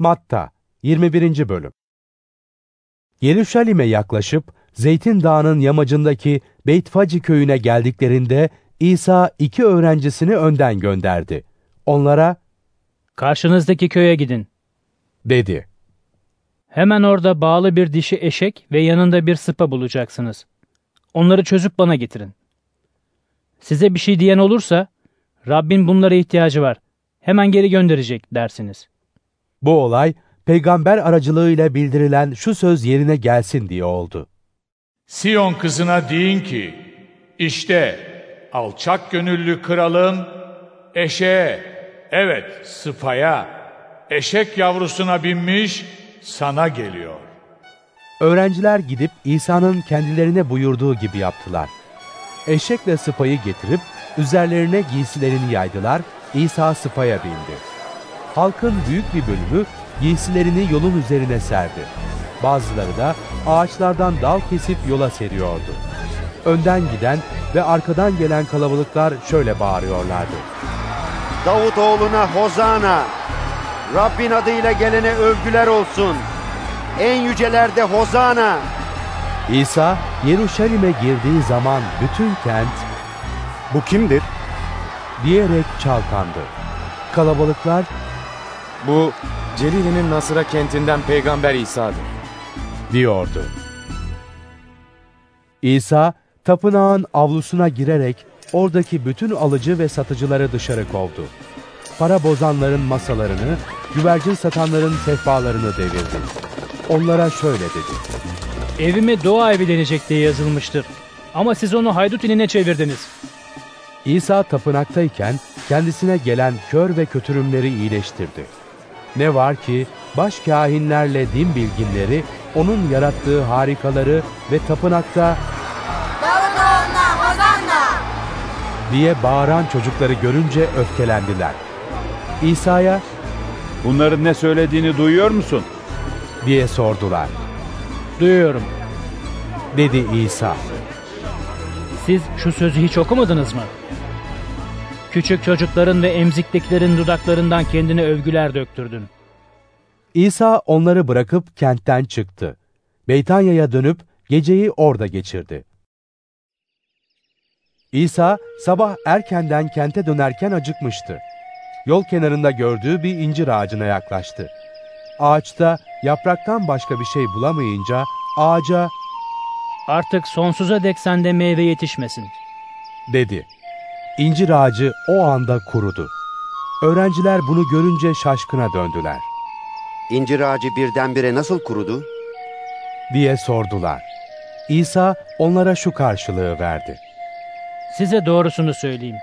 Matta 21. Bölüm Yeruşalim'e yaklaşıp Zeytin Dağı'nın yamacındaki Beytfaci köyüne geldiklerinde İsa iki öğrencisini önden gönderdi. Onlara Karşınızdaki köye gidin. dedi. Hemen orada bağlı bir dişi eşek ve yanında bir sıpa bulacaksınız. Onları çözüp bana getirin. Size bir şey diyen olursa, Rabbin bunlara ihtiyacı var. Hemen geri gönderecek dersiniz. Bu olay peygamber aracılığıyla bildirilen şu söz yerine gelsin diye oldu. Siyon kızına deyin ki, işte alçak gönüllü kralın eşeğe, evet sıfaya, eşek yavrusuna binmiş sana geliyor. Öğrenciler gidip İsa'nın kendilerine buyurduğu gibi yaptılar. Eşekle sıpayı getirip üzerlerine giysilerini yaydılar, İsa sıpaya bindi. Halkın büyük bir bölümü giysilerini yolun üzerine serdi. Bazıları da ağaçlardan dal kesip yola seriyordu. Önden giden ve arkadan gelen kalabalıklar şöyle bağırıyorlardı. Davutoğluna Hozana! Rabbin adıyla gelene övgüler olsun. En yücelerde Hozana! İsa Yeruşalim'e girdiği zaman bütün kent Bu kimdir? diyerek çalkandı. Kalabalıklar Bu Celile'nin Nasıra kentinden peygamber İsa'dır. diyordu. İsa tapınağın avlusuna girerek oradaki bütün alıcı ve satıcıları dışarı kovdu. Para bozanların masalarını, güvercin satanların sehpalarını devirdi. Onlara şöyle dedi. Evime dua evi denecek diye yazılmıştır. Ama siz onu haydut inine çevirdiniz. İsa tapınaktayken kendisine gelen kör ve kötürümleri iyileştirdi. Ne var ki baş kahinlerle din bilginleri onun yarattığı harikaları ve tapınakta Davutoğluna diye bağıran çocukları görünce öfkelendiler. İsa'ya Bunların ne söylediğini duyuyor musun? diye sordular. Duyuyorum. Dedi İsa. Siz şu sözü hiç okumadınız mı? Küçük çocukların ve emzikliklerin dudaklarından kendine övgüler döktürdün. İsa onları bırakıp kentten çıktı. Beytanya'ya dönüp geceyi orada geçirdi. İsa sabah erkenden kente dönerken acıkmıştı. Yol kenarında gördüğü bir incir ağacına yaklaştı. Ağaçta yapraktan başka bir şey bulamayınca ağaca Artık sonsuza dek sende meyve yetişmesin. dedi. İncir ağacı o anda kurudu. Öğrenciler bunu görünce şaşkına döndüler. İncir ağacı birdenbire nasıl kurudu? diye sordular. İsa onlara şu karşılığı verdi. Size doğrusunu söyleyeyim.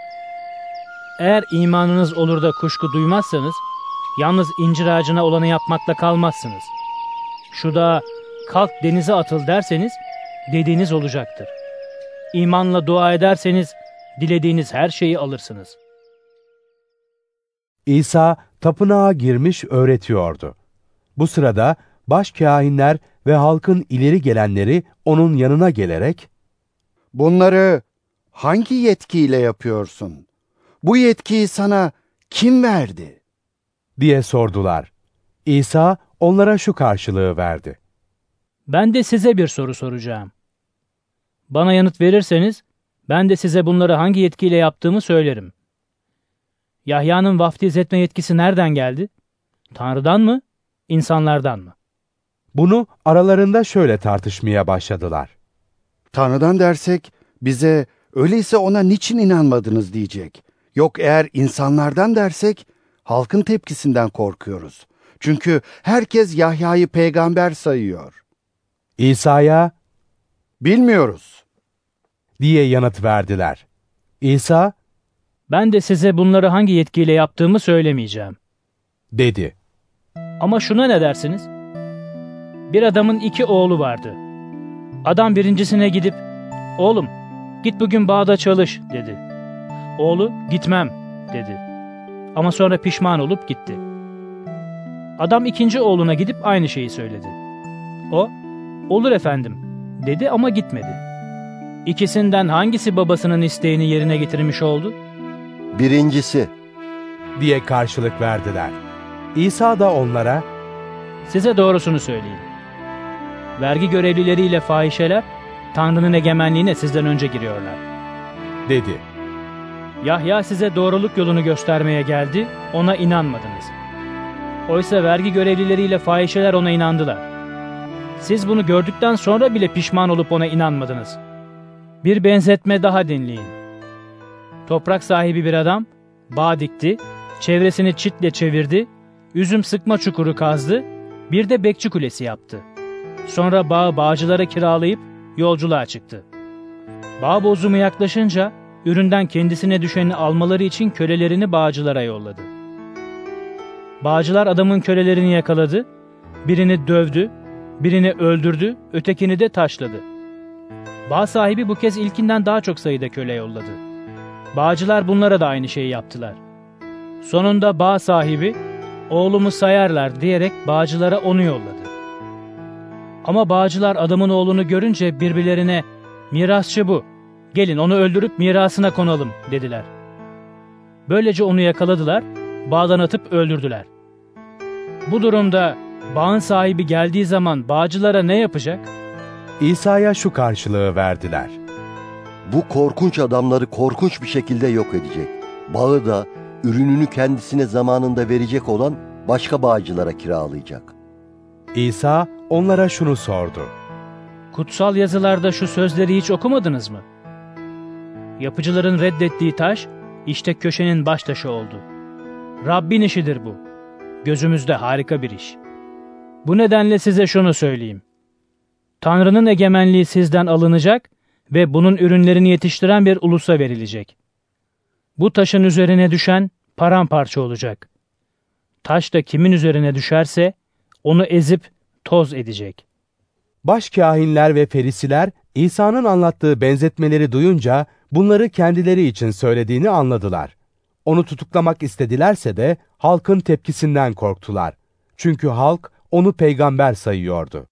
Eğer imanınız olur da kuşku duymazsanız, yalnız incir ağacına olanı yapmakla kalmazsınız. Şu da kalk denize atıl derseniz, dediğiniz olacaktır. İmanla dua ederseniz, dilediğiniz her şeyi alırsınız. İsa tapınağa girmiş öğretiyordu. Bu sırada baş kahinler ve halkın ileri gelenleri onun yanına gelerek Bunları hangi yetkiyle yapıyorsun? Bu yetkiyi sana kim verdi? diye sordular. İsa onlara şu karşılığı verdi. Ben de size bir soru soracağım. Bana yanıt verirseniz, ben de size bunları hangi yetkiyle yaptığımı söylerim. Yahya'nın vaftiz etme yetkisi nereden geldi? Tanrı'dan mı, insanlardan mı? Bunu aralarında şöyle tartışmaya başladılar. Tanrı'dan dersek bize öyleyse ona niçin inanmadınız diyecek. Yok eğer insanlardan dersek halkın tepkisinden korkuyoruz. Çünkü herkes Yahya'yı peygamber sayıyor. İsa'ya Bilmiyoruz. Diye yanıt verdiler. İsa Ben de size bunları hangi yetkiyle yaptığımı söylemeyeceğim. dedi. Ama şuna ne dersiniz? Bir adamın iki oğlu vardı. Adam birincisine gidip, oğlum git bugün bağda çalış dedi. Oğlu gitmem dedi. Ama sonra pişman olup gitti. Adam ikinci oğluna gidip aynı şeyi söyledi. O, olur efendim dedi ama gitmedi. İkisinden hangisi babasının isteğini yerine getirmiş oldu? Birincisi, diye karşılık verdiler. İsa da onlara Size doğrusunu söyleyeyim. Vergi görevlileriyle fahişeler Tanrı'nın egemenliğine sizden önce giriyorlar. Dedi. Yahya size doğruluk yolunu göstermeye geldi, ona inanmadınız. Oysa vergi görevlileriyle fahişeler ona inandılar. Siz bunu gördükten sonra bile pişman olup ona inanmadınız. Bir benzetme daha dinleyin. Toprak sahibi bir adam bağ dikti, çevresini çitle çevirdi, üzüm sıkma çukuru kazdı, bir de bekçi kulesi yaptı. Sonra bağı bağcılara kiralayıp yolculuğa çıktı. Bağ bozumu yaklaşınca üründen kendisine düşeni almaları için kölelerini bağcılara yolladı. Bağcılar adamın kölelerini yakaladı, birini dövdü, birini öldürdü, ötekini de taşladı. Bağ sahibi bu kez ilkinden daha çok sayıda köle yolladı. Bağcılar bunlara da aynı şeyi yaptılar. Sonunda bağ sahibi, oğlumu sayarlar diyerek bağcılara onu yolladı. Ama bağcılar adamın oğlunu görünce birbirlerine, mirasçı bu, gelin onu öldürüp mirasına konalım dediler. Böylece onu yakaladılar, bağdan atıp öldürdüler. Bu durumda bağın sahibi geldiği zaman bağcılara ne yapacak? İsa'ya şu karşılığı verdiler. Bu korkunç adamları korkunç bir şekilde yok edecek. Bağı da ürününü kendisine zamanında verecek olan başka bağcılara kiralayacak. İsa onlara şunu sordu. Kutsal yazılarda şu sözleri hiç okumadınız mı? Yapıcıların reddettiği taş, işte köşenin baş taşı oldu. Rabbin işidir bu. Gözümüzde harika bir iş. Bu nedenle size şunu söyleyeyim. Tanrı'nın egemenliği sizden alınacak ve bunun ürünlerini yetiştiren bir ulusa verilecek. Bu taşın üzerine düşen paramparça olacak. Taş da kimin üzerine düşerse onu ezip toz edecek. Başkâhinler ve ferisiler İsa'nın anlattığı benzetmeleri duyunca bunları kendileri için söylediğini anladılar. Onu tutuklamak istedilerse de halkın tepkisinden korktular. Çünkü halk onu peygamber sayıyordu.